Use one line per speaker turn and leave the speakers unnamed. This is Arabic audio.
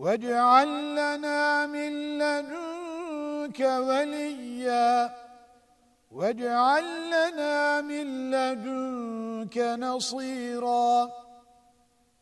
واجعل لنا من لدنك وليا. واجعل لنا من لدنك نصيراً.